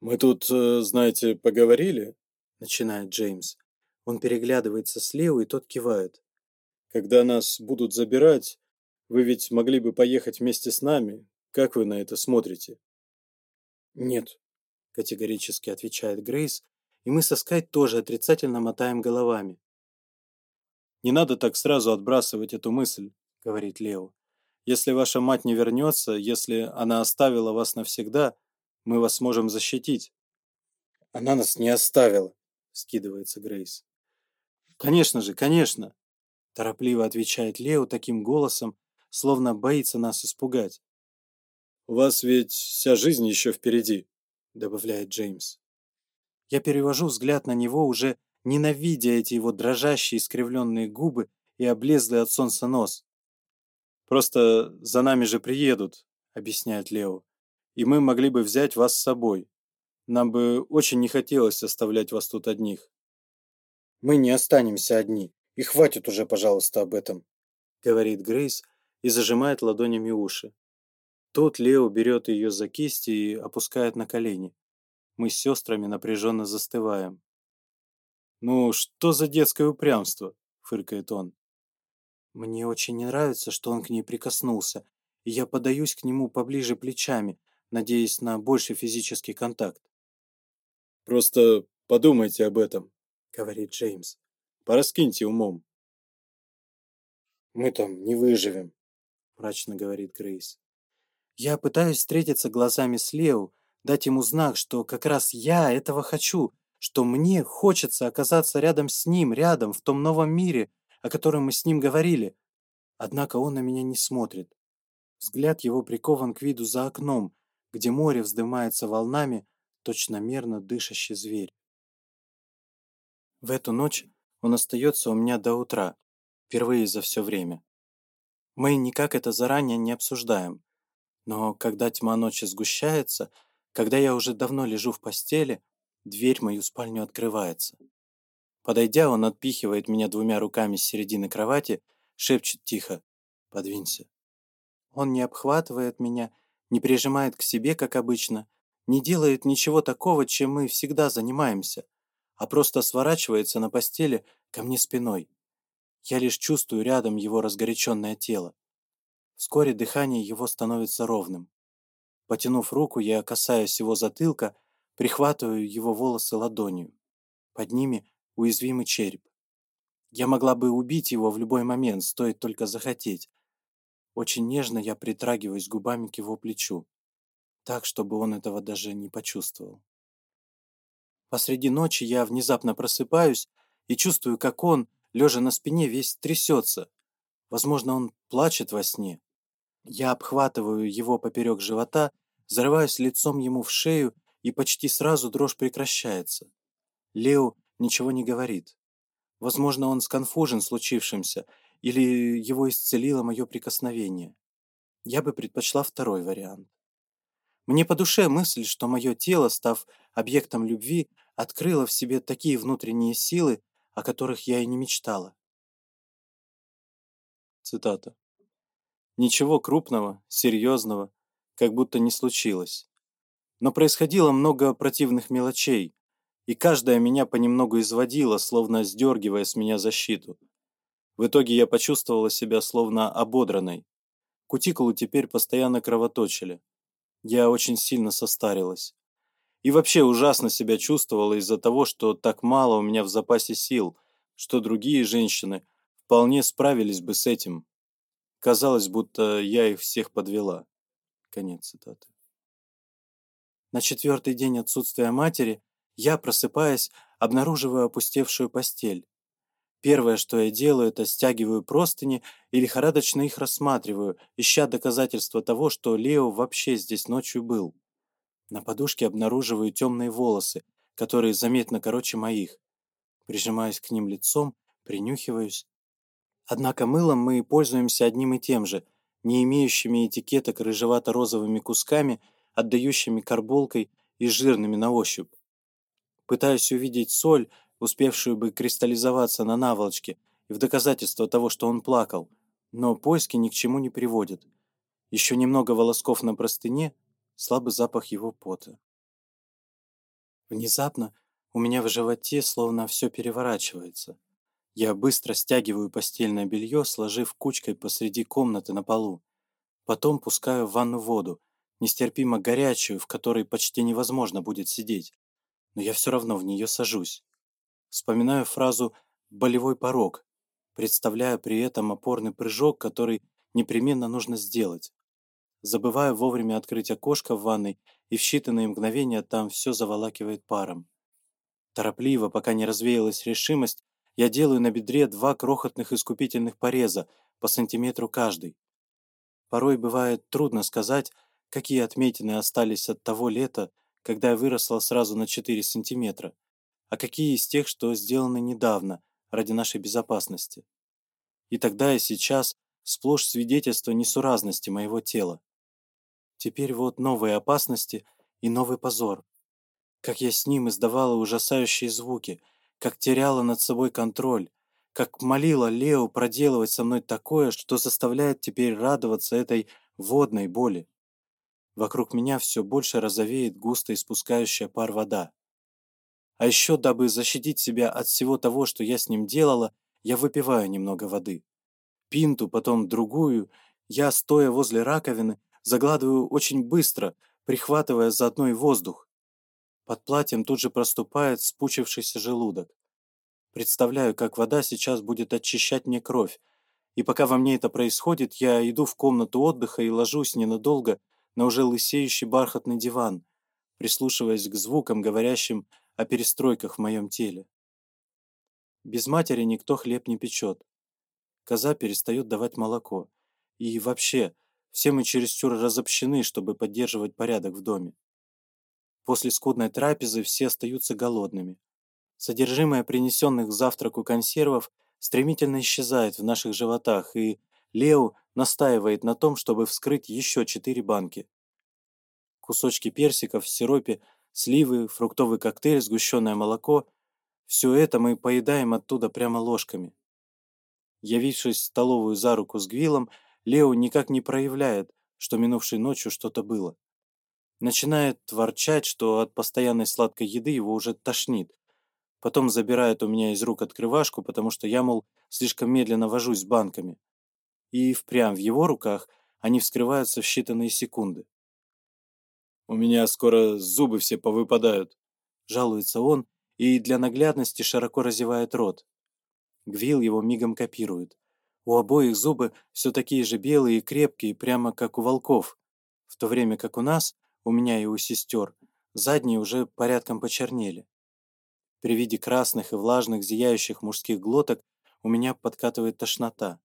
«Мы тут, э, знаете, поговорили», — начинает Джеймс. Он переглядывается с Лео, и тот кивает. «Когда нас будут забирать, вы ведь могли бы поехать вместе с нами. Как вы на это смотрите?» «Нет», — категорически отвечает Грейс, и мы со Скай тоже отрицательно мотаем головами. «Не надо так сразу отбрасывать эту мысль», — говорит Лео. «Если ваша мать не вернется, если она оставила вас навсегда, — мы вас сможем защитить». «Она нас не оставила», — скидывается Грейс. «Конечно же, конечно», — торопливо отвечает Лео таким голосом, словно боится нас испугать. «У вас ведь вся жизнь еще впереди», — добавляет Джеймс. Я перевожу взгляд на него, уже ненавидя эти его дрожащие искривленные губы и облезлый от солнца нос. «Просто за нами же приедут», — объясняет Лео и мы могли бы взять вас с собой. Нам бы очень не хотелось оставлять вас тут одних». «Мы не останемся одни, и хватит уже, пожалуйста, об этом», — говорит Грейс и зажимает ладонями уши. Тут Лео берет ее за кисти и опускает на колени. Мы с сестрами напряженно застываем. «Ну, что за детское упрямство?» — фыркает он. «Мне очень не нравится, что он к ней прикоснулся, и я подаюсь к нему поближе плечами, надеясь на больший физический контакт. «Просто подумайте об этом», — говорит Джеймс. «Пораскиньте умом». «Мы там не выживем», — мрачно говорит Грейс. «Я пытаюсь встретиться глазами с Лео, дать ему знак, что как раз я этого хочу, что мне хочется оказаться рядом с ним, рядом, в том новом мире, о котором мы с ним говорили. Однако он на меня не смотрит. Взгляд его прикован к виду за окном, где море вздымается волнами, точно мерно дышащий зверь. В эту ночь он остается у меня до утра, впервые за все время. Мы никак это заранее не обсуждаем, но когда тьма ночи сгущается, когда я уже давно лежу в постели, дверь мою спальню открывается. Подойдя, он отпихивает меня двумя руками с середины кровати, шепчет тихо «Подвинься». Он не обхватывает меня не прижимает к себе, как обычно, не делает ничего такого, чем мы всегда занимаемся, а просто сворачивается на постели ко мне спиной. Я лишь чувствую рядом его разгоряченное тело. Вскоре дыхание его становится ровным. Потянув руку, я касаюсь его затылка, прихватываю его волосы ладонью. Под ними уязвимый череп. Я могла бы убить его в любой момент, стоит только захотеть, очень нежно я притрагиваюсь губами к его плечу, так, чтобы он этого даже не почувствовал. Посреди ночи я внезапно просыпаюсь и чувствую, как он, лежа на спине, весь трясется. Возможно, он плачет во сне. Я обхватываю его поперек живота, зарываюсь лицом ему в шею, и почти сразу дрожь прекращается. Лео ничего не говорит. Возможно, он сконфужен случившимся или его исцелило мое прикосновение. Я бы предпочла второй вариант. Мне по душе мысль, что мое тело, став объектом любви, открыло в себе такие внутренние силы, о которых я и не мечтала. Цитата. Ничего крупного, серьезного, как будто не случилось. Но происходило много противных мелочей, и каждая меня понемногу изводила, словно сдергивая с меня защиту – в итоге я почувствовала себя словно ободранной. Кутикулу теперь постоянно кровоточили. Я очень сильно состарилась. И вообще ужасно себя чувствовала из-за того, что так мало у меня в запасе сил, что другие женщины вполне справились бы с этим. Казалось, будто я их всех подвела. Конец цитаты. На четвертый день отсутствия матери я, просыпаясь, обнаруживаю опустевшую постель. Первое, что я делаю, это стягиваю простыни и лихорадочно их рассматриваю, ища доказательства того, что Лео вообще здесь ночью был. На подушке обнаруживаю темные волосы, которые заметно короче моих. Прижимаюсь к ним лицом, принюхиваюсь. Однако мылом мы пользуемся одним и тем же, не имеющими этикеток рыжевато-розовыми кусками, отдающими карболкой и жирными на ощупь. Пытаюсь увидеть соль, успевшую бы кристаллизоваться на наволочке, и в доказательство того, что он плакал, но поиски ни к чему не приводят. Еще немного волосков на простыне, слабый запах его пота. Внезапно у меня в животе словно все переворачивается. Я быстро стягиваю постельное белье, сложив кучкой посреди комнаты на полу. Потом пускаю в ванну воду, нестерпимо горячую, в которой почти невозможно будет сидеть. Но я все равно в нее сажусь вспоминаю фразу «болевой порог», представляя при этом опорный прыжок, который непременно нужно сделать. Забываю вовремя открыть окошко в ванной, и в считанные мгновения там все заволакивает паром. Торопливо, пока не развеялась решимость, я делаю на бедре два крохотных искупительных пореза, по сантиметру каждый. Порой бывает трудно сказать, какие отметины остались от того лета, когда я выросла сразу на 4 сантиметра а какие из тех, что сделаны недавно, ради нашей безопасности. И тогда и сейчас сплошь свидетельство несуразности моего тела. Теперь вот новые опасности и новый позор. Как я с ним издавала ужасающие звуки, как теряла над собой контроль, как молила Лео проделывать со мной такое, что заставляет теперь радоваться этой водной боли. Вокруг меня все больше розовеет густо испускающая пар вода. А еще, дабы защитить себя от всего того, что я с ним делала, я выпиваю немного воды. Пинту, потом другую, я, стоя возле раковины, загладываю очень быстро, прихватывая заодно и воздух. Под платьем тут же проступает спучившийся желудок. Представляю, как вода сейчас будет очищать мне кровь. И пока во мне это происходит, я иду в комнату отдыха и ложусь ненадолго на уже лысеющий бархатный диван, прислушиваясь к звукам, говорящим о перестройках в моем теле. Без матери никто хлеб не печет. Коза перестает давать молоко. И вообще, все мы чересчур разобщены, чтобы поддерживать порядок в доме. После скудной трапезы все остаются голодными. Содержимое принесенных к завтраку консервов стремительно исчезает в наших животах, и Лео настаивает на том, чтобы вскрыть еще четыре банки. Кусочки персиков в сиропе сливы, фруктовый коктейль, сгущенное молоко — все это мы поедаем оттуда прямо ложками. Явившись в столовую за руку с Гвиллом, Лео никак не проявляет, что минувшей ночью что-то было. Начинает ворчать, что от постоянной сладкой еды его уже тошнит. Потом забирает у меня из рук открывашку, потому что я, мол, слишком медленно вожусь с банками. И впрямь в его руках они вскрываются в считанные секунды. У меня скоро зубы все повыпадают», — жалуется он и для наглядности широко разевает рот. Гвил его мигом копирует. У обоих зубы все такие же белые и крепкие, прямо как у волков, в то время как у нас, у меня и у сестер, задние уже порядком почернели. При виде красных и влажных зияющих мужских глоток у меня подкатывает тошнота.